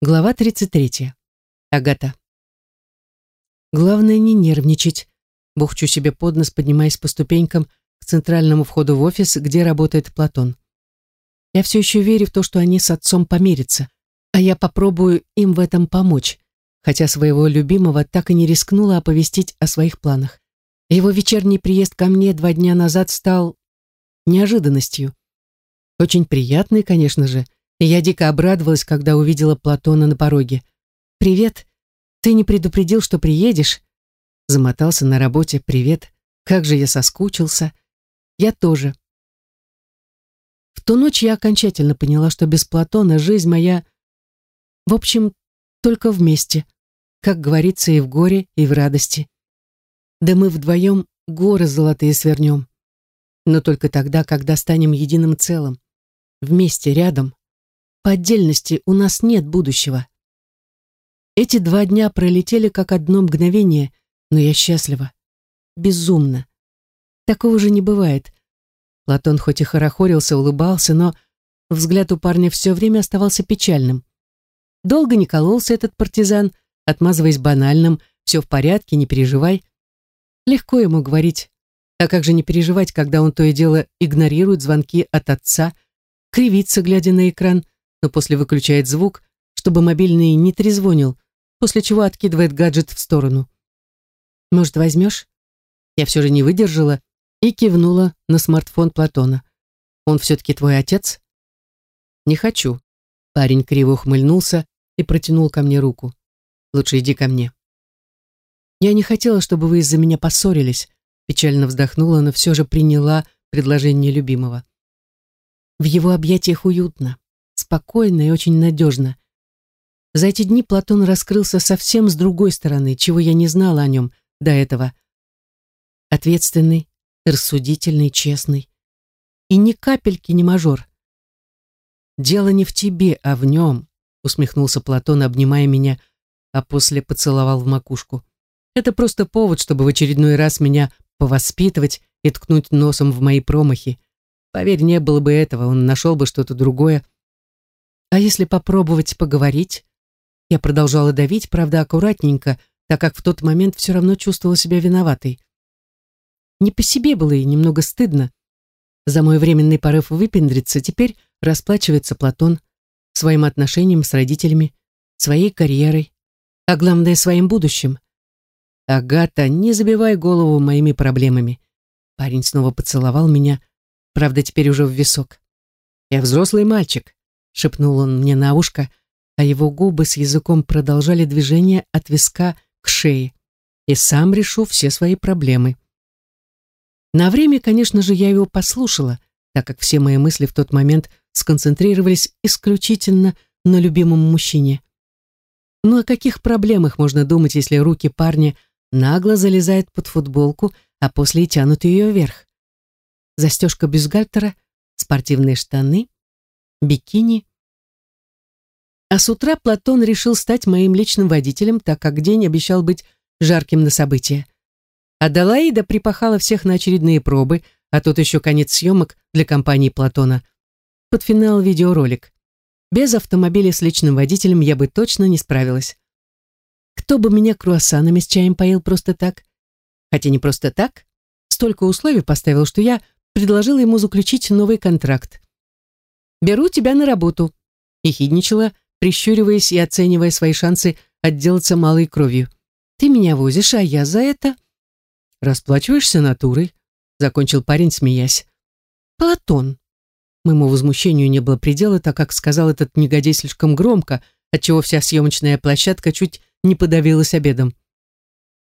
Глава 33. Агата. Главное не нервничать. Бухчу себе под нос, поднимаясь по ступенькам к центральному входу в офис, где работает Платон. Я все еще верю в то, что они с отцом помирятся, а я попробую им в этом помочь, хотя своего любимого так и не рискнула оповестить о своих планах. Его вечерний приезд ко мне два дня назад стал неожиданностью. Очень приятный, конечно же, я дико обрадовалась, когда увидела Платона на пороге. «Привет. Ты не предупредил, что приедешь?» Замотался на работе. «Привет. Как же я соскучился». «Я тоже». В ту ночь я окончательно поняла, что без Платона жизнь моя... В общем, только вместе. Как говорится, и в горе, и в радости. Да мы вдвоем горы золотые свернем. Но только тогда, когда станем единым целым. Вместе, рядом. По отдельности у нас нет будущего. Эти два дня пролетели как одно мгновение, но я счастлива. Безумно. Такого же не бывает. Платон хоть и хорохорился, улыбался, но взгляд у парня все время оставался печальным. Долго не кололся этот партизан, отмазываясь банальным «все в порядке, не переживай». Легко ему говорить. А как же не переживать, когда он то и дело игнорирует звонки от отца, кривится, глядя на экран, но после выключает звук, чтобы мобильный не трезвонил, после чего откидывает гаджет в сторону. «Может, возьмешь?» Я все же не выдержала и кивнула на смартфон Платона. «Он все-таки твой отец?» «Не хочу». Парень криво ухмыльнулся и протянул ко мне руку. «Лучше иди ко мне». «Я не хотела, чтобы вы из-за меня поссорились», печально вздохнула, но все же приняла предложение любимого. В его объятиях уютно спокойно и очень надежно. За эти дни Платон раскрылся совсем с другой стороны, чего я не знала о нем до этого. Ответственный, рассудительный, честный. И ни капельки не мажор. «Дело не в тебе, а в нем», усмехнулся Платон, обнимая меня, а после поцеловал в макушку. «Это просто повод, чтобы в очередной раз меня повоспитывать и ткнуть носом в мои промахи. Поверь, не было бы этого, он нашел бы что-то другое, а если попробовать поговорить? Я продолжала давить, правда, аккуратненько, так как в тот момент все равно чувствовала себя виноватой. Не по себе было и немного стыдно. За мой временный порыв выпендриться теперь расплачивается Платон своим отношением с родителями, своей карьерой, а главное, своим будущим. «Агата, не забивай голову моими проблемами». Парень снова поцеловал меня, правда, теперь уже в висок. «Я взрослый мальчик шепнул он мне на ушко, а его губы с языком продолжали движение от виска к шее. И сам решу все свои проблемы. На время, конечно же, я его послушала, так как все мои мысли в тот момент сконцентрировались исключительно на любимом мужчине. Ну о каких проблемах можно думать, если руки парня нагло залезают под футболку, а после тянут ее вверх? Застежка бюстгальтера, спортивные штаны, бикини, а с утра Платон решил стать моим личным водителем, так как день обещал быть жарким на события. Аделаида припахала всех на очередные пробы, а тут еще конец съемок для компании Платона. Под финал видеоролик. Без автомобиля с личным водителем я бы точно не справилась. Кто бы меня круассанами с чаем поил просто так? Хотя не просто так. Столько условий поставил, что я предложила ему заключить новый контракт. «Беру тебя на работу», — ехидничала, прищуриваясь и оценивая свои шансы отделаться малой кровью. «Ты меня возишь, а я за это...» «Расплачиваешься натурой», — закончил парень, смеясь. «Платон». Моему возмущению не было предела, так как сказал этот негодяй слишком громко, отчего вся съемочная площадка чуть не подавилась обедом.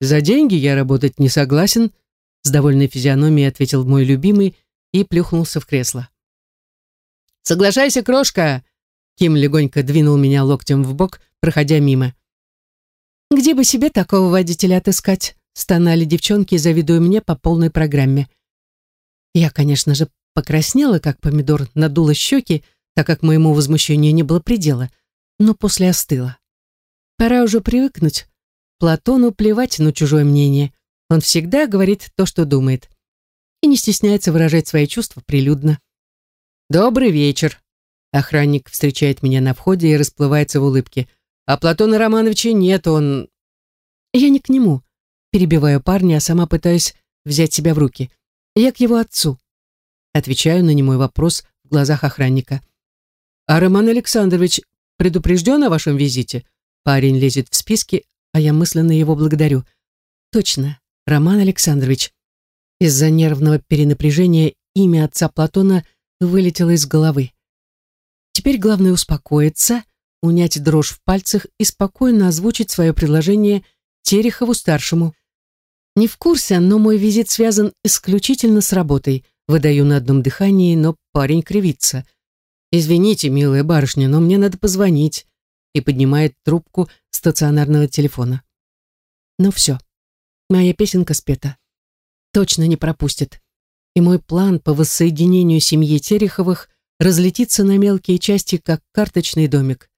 «За деньги я работать не согласен», — с довольной физиономией ответил мой любимый и плюхнулся в кресло. «Соглашайся, крошка!» Ким легонько двинул меня локтем в бок, проходя мимо. «Где бы себе такого водителя отыскать?» стонали девчонки, завидуя мне по полной программе. Я, конечно же, покраснела, как помидор, надула щеки, так как моему возмущению не было предела, но после остыла. Пора уже привыкнуть. Платону плевать на чужое мнение. Он всегда говорит то, что думает. И не стесняется выражать свои чувства прилюдно. «Добрый вечер», Охранник встречает меня на входе и расплывается в улыбке. А Платона Романовича нет, он... Я не к нему. Перебиваю парня, а сама пытаюсь взять себя в руки. Я к его отцу. Отвечаю на немой вопрос в глазах охранника. А Роман Александрович предупрежден о вашем визите? Парень лезет в списки, а я мысленно его благодарю. Точно, Роман Александрович. Из-за нервного перенапряжения имя отца Платона вылетело из головы. Теперь главное успокоиться, унять дрожь в пальцах и спокойно озвучить свое предложение Терехову-старшему. Не в курсе, но мой визит связан исключительно с работой. Выдаю на одном дыхании, но парень кривится. «Извините, милая барышня, но мне надо позвонить», и поднимает трубку стационарного телефона. Ну все, моя песенка спета. Точно не пропустит. И мой план по воссоединению семьи Тереховых разлетится на мелкие части, как карточный домик.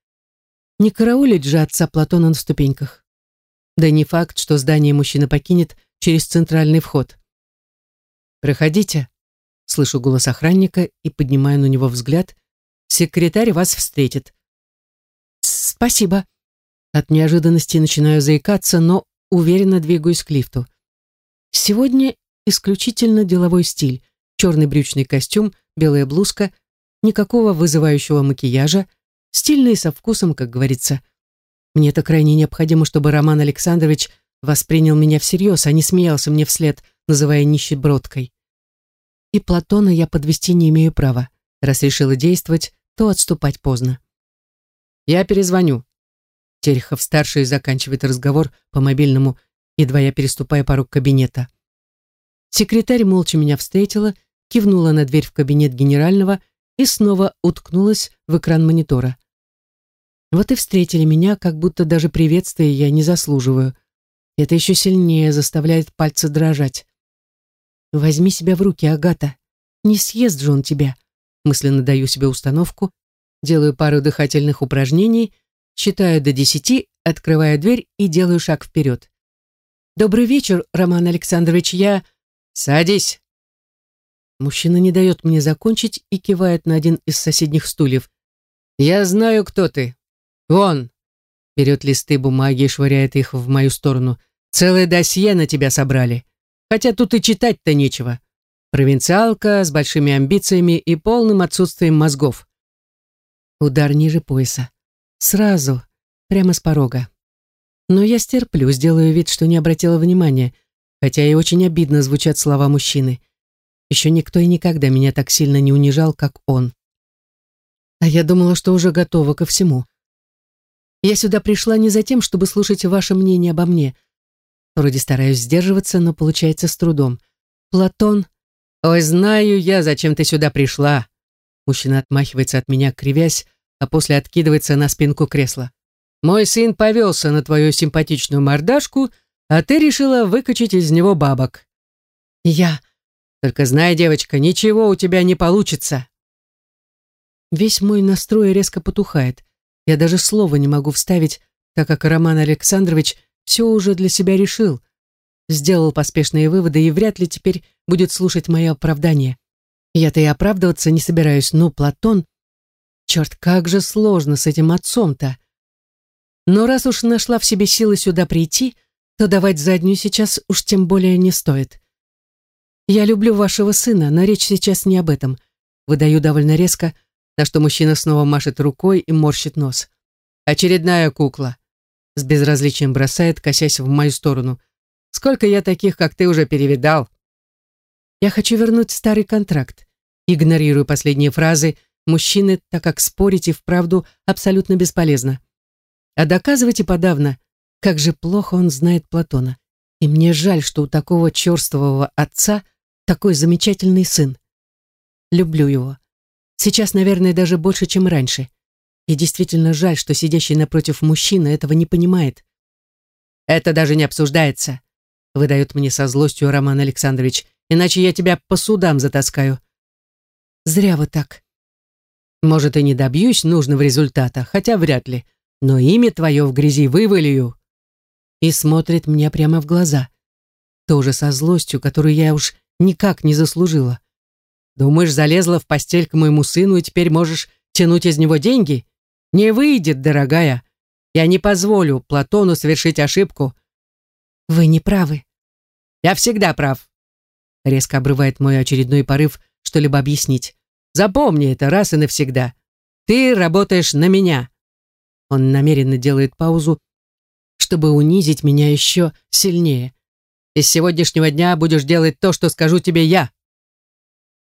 Не караулить же отца Платона на ступеньках. Да не факт, что здание мужчина покинет через центральный вход. «Проходите», — слышу голос охранника и поднимаю на него взгляд. «Секретарь вас встретит». «Спасибо». От неожиданности начинаю заикаться, но уверенно двигаюсь к лифту. Сегодня исключительно деловой стиль. Черный брючный костюм, белая блузка, никакого вызывающего макияжа, стильный со вкусом, как говорится. Мне это крайне необходимо, чтобы Роман Александрович воспринял меня всерьез, а не смеялся мне вслед, называя нищебродкой. И Платона я подвести не имею права. Раз решила действовать, то отступать поздно. «Я перезвоню». Терехов-старший заканчивает разговор по мобильному, едва я переступаю порог кабинета. Секретарь молча меня встретила, кивнула на дверь в кабинет генерального и снова уткнулась в экран монитора. Вот и встретили меня, как будто даже приветствия я не заслуживаю. Это еще сильнее заставляет пальцы дрожать. «Возьми себя в руки, Агата. Не съест же он тебя». Мысленно даю себе установку, делаю пару дыхательных упражнений, считаю до десяти, открываю дверь и делаю шаг вперед. «Добрый вечер, Роман Александрович, я...» «Садись!» Мужчина не дает мне закончить и кивает на один из соседних стульев. «Я знаю, кто ты. Вон!» Берет листы бумаги и швыряет их в мою сторону. «Целое досье на тебя собрали. Хотя тут и читать-то нечего. Провинциалка с большими амбициями и полным отсутствием мозгов». Удар ниже пояса. Сразу, прямо с порога. Но я стерплю, сделаю вид, что не обратила внимания, хотя и очень обидно звучат слова мужчины. Еще никто и никогда меня так сильно не унижал, как он. А я думала, что уже готова ко всему. Я сюда пришла не за тем, чтобы слушать ваше мнение обо мне. Вроде стараюсь сдерживаться, но получается с трудом. Платон... «Ой, знаю я, зачем ты сюда пришла!» Мужчина отмахивается от меня, кривясь, а после откидывается на спинку кресла. «Мой сын повелся на твою симпатичную мордашку, а ты решила выкачать из него бабок». «Я...» Только знай, девочка, ничего у тебя не получится. Весь мой настрой резко потухает. Я даже слова не могу вставить, так как Роман Александрович все уже для себя решил. Сделал поспешные выводы и вряд ли теперь будет слушать мое оправдание. Я-то и оправдываться не собираюсь, но Платон... Черт, как же сложно с этим отцом-то. Но раз уж нашла в себе силы сюда прийти, то давать заднюю сейчас уж тем более не стоит. «Я люблю вашего сына, но речь сейчас не об этом», выдаю довольно резко, на что мужчина снова машет рукой и морщит нос. «Очередная кукла», с безразличием бросает, косясь в мою сторону. «Сколько я таких, как ты, уже перевидал?» «Я хочу вернуть старый контракт», игнорирую последние фразы мужчины, так как спорить и вправду абсолютно бесполезно. А доказывайте подавно, как же плохо он знает Платона. И мне жаль, что у такого черствового отца такой замечательный сын. Люблю его. Сейчас, наверное, даже больше, чем раньше. И действительно жаль, что сидящий напротив мужчина этого не понимает. «Это даже не обсуждается», — выдает мне со злостью Роман Александрович, «иначе я тебя по судам затаскаю». «Зря вы так». «Может, и не добьюсь нужного результата, хотя вряд ли, но имя твое в грязи вывалю». И смотрит мне прямо в глаза. Тоже со злостью, которую я уж никак не заслужила. Думаешь, залезла в постель к моему сыну и теперь можешь тянуть из него деньги? Не выйдет, дорогая. Я не позволю Платону совершить ошибку. Вы не правы. Я всегда прав. Резко обрывает мой очередной порыв что-либо объяснить. Запомни это раз и навсегда. Ты работаешь на меня. Он намеренно делает паузу, чтобы унизить меня еще сильнее. Из сегодняшнего дня будешь делать то, что скажу тебе я.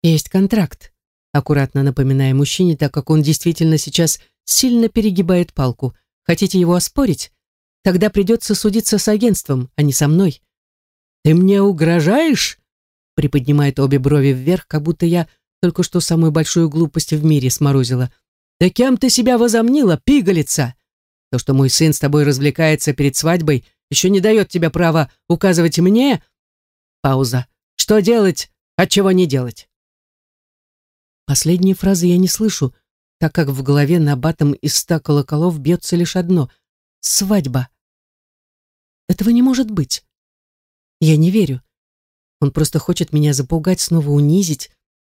Есть контракт, аккуратно напоминая мужчине, так как он действительно сейчас сильно перегибает палку. Хотите его оспорить? Тогда придется судиться с агентством, а не со мной. Ты мне угрожаешь? Приподнимает обе брови вверх, как будто я только что самую большую глупость в мире сморозила. Да кем ты себя возомнила, пигалица? То, что мой сын с тобой развлекается перед свадьбой, еще не дает тебе права указывать мне... Пауза. Что делать, а чего не делать? Последние фразы я не слышу, так как в голове на батом из ста колоколов бьется лишь одно — свадьба. Этого не может быть. Я не верю. Он просто хочет меня запугать, снова унизить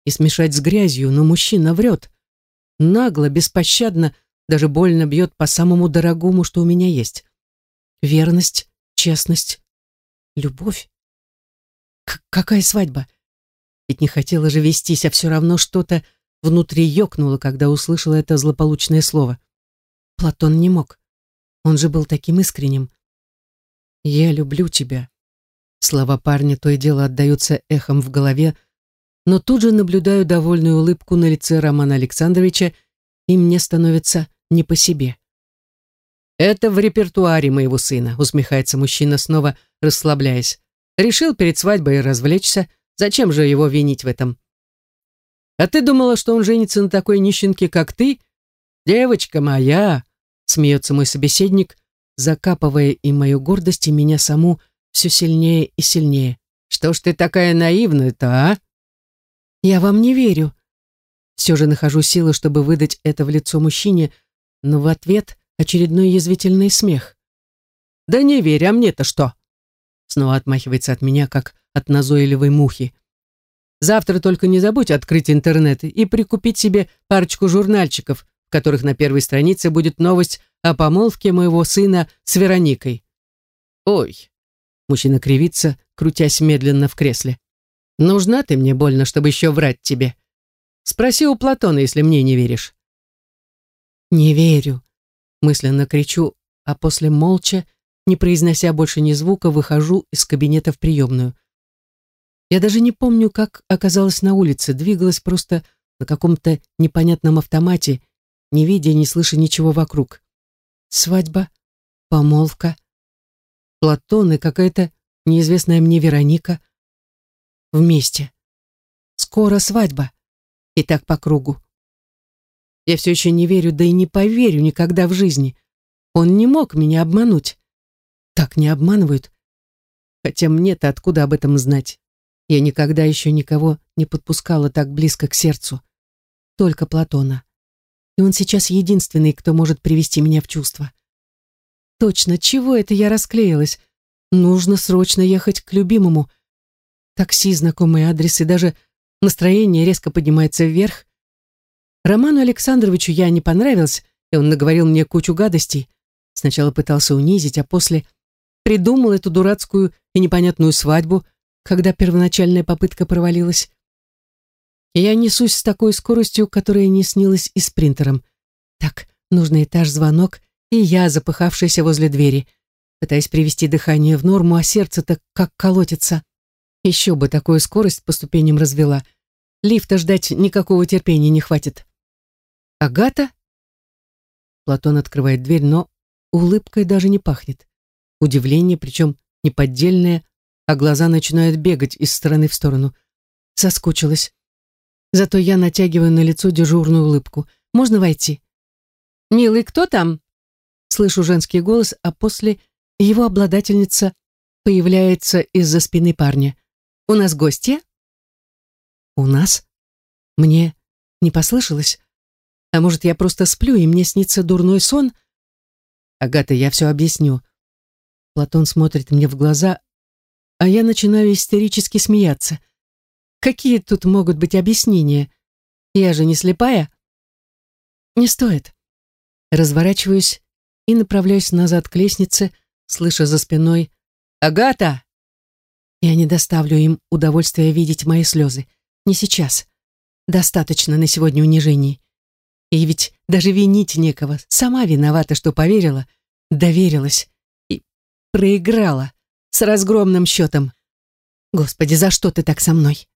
и смешать с грязью, но мужчина врет. Нагло, беспощадно, даже больно бьет по самому дорогому, что у меня есть. Верность, честность, любовь. К какая свадьба? Ведь не хотела же вестись, а все равно что-то внутри ёкнуло, когда услышала это злополучное слово. Платон не мог. Он же был таким искренним. «Я люблю тебя». Слова парня то и дело отдаются эхом в голове, но тут же наблюдаю довольную улыбку на лице Романа Александровича, и мне становится не по себе. «Это в репертуаре моего сына», — усмехается мужчина, снова расслабляясь. «Решил перед свадьбой развлечься, Зачем же его винить в этом? А ты думала, что он женится на такой нищенке, как ты? Девочка моя, смеется мой собеседник, закапывая и мою гордость, и меня саму все сильнее и сильнее. Что ж ты такая наивная-то, а? Я вам не верю. Все же нахожу силы, чтобы выдать это в лицо мужчине, но в ответ очередной язвительный смех. «Да не верь, а мне-то что?» Снова отмахивается от меня, как от назойливой мухи. Завтра только не забудь открыть интернет и прикупить себе парочку журнальчиков, в которых на первой странице будет новость о помолвке моего сына с Вероникой. Ой, мужчина кривится, крутясь медленно в кресле. Нужна ты мне больно, чтобы еще врать тебе. Спроси у Платона, если мне не веришь. Не верю, мысленно кричу, а после молча, не произнося больше ни звука, выхожу из кабинета в приемную. Я даже не помню, как оказалась на улице, двигалась просто на каком-то непонятном автомате, не видя не слыша ничего вокруг. Свадьба, помолвка, Платон и какая-то неизвестная мне Вероника. Вместе. Скоро свадьба. И так по кругу. Я все еще не верю, да и не поверю никогда в жизни. Он не мог меня обмануть. Так не обманывают. Хотя мне-то откуда об этом знать? Я никогда еще никого не подпускала так близко к сердцу. Только Платона. И он сейчас единственный, кто может привести меня в чувство. Точно, чего это я расклеилась? Нужно срочно ехать к любимому. Такси, знакомый адрес, и даже настроение резко поднимается вверх. Роману Александровичу я не понравилась, и он наговорил мне кучу гадостей. Сначала пытался унизить, а после придумал эту дурацкую и непонятную свадьбу, когда первоначальная попытка провалилась. Я несусь с такой скоростью, которая не снилась и спринтером. Так, нужный этаж, звонок, и я, запыхавшаяся возле двери, пытаясь привести дыхание в норму, а сердце-то как колотится. Еще бы такую скорость по ступеням развела. Лифта ждать никакого терпения не хватит. «Агата?» Платон открывает дверь, но улыбкой даже не пахнет. Удивление, причем неподдельное, а глаза начинают бегать из стороны в сторону. Соскучилась. Зато я натягиваю на лицо дежурную улыбку. «Можно войти?» «Милый, кто там?» Слышу женский голос, а после его обладательница появляется из-за спины парня. «У нас гостья?» «У нас?» Мне не послышалось? А может, я просто сплю, и мне снится дурной сон? Агата, я все объясню. Платон смотрит мне в глаза, а я начинаю истерически смеяться. Какие тут могут быть объяснения? Я же не слепая. Не стоит. Разворачиваюсь и направляюсь назад к лестнице, слыша за спиной «Агата!». Я не доставлю им удовольствия видеть мои слезы. Не сейчас. Достаточно на сегодня унижений. И ведь даже винить некого. Сама виновата, что поверила, доверилась и проиграла с разгромным счетом. Господи, за что ты так со мной?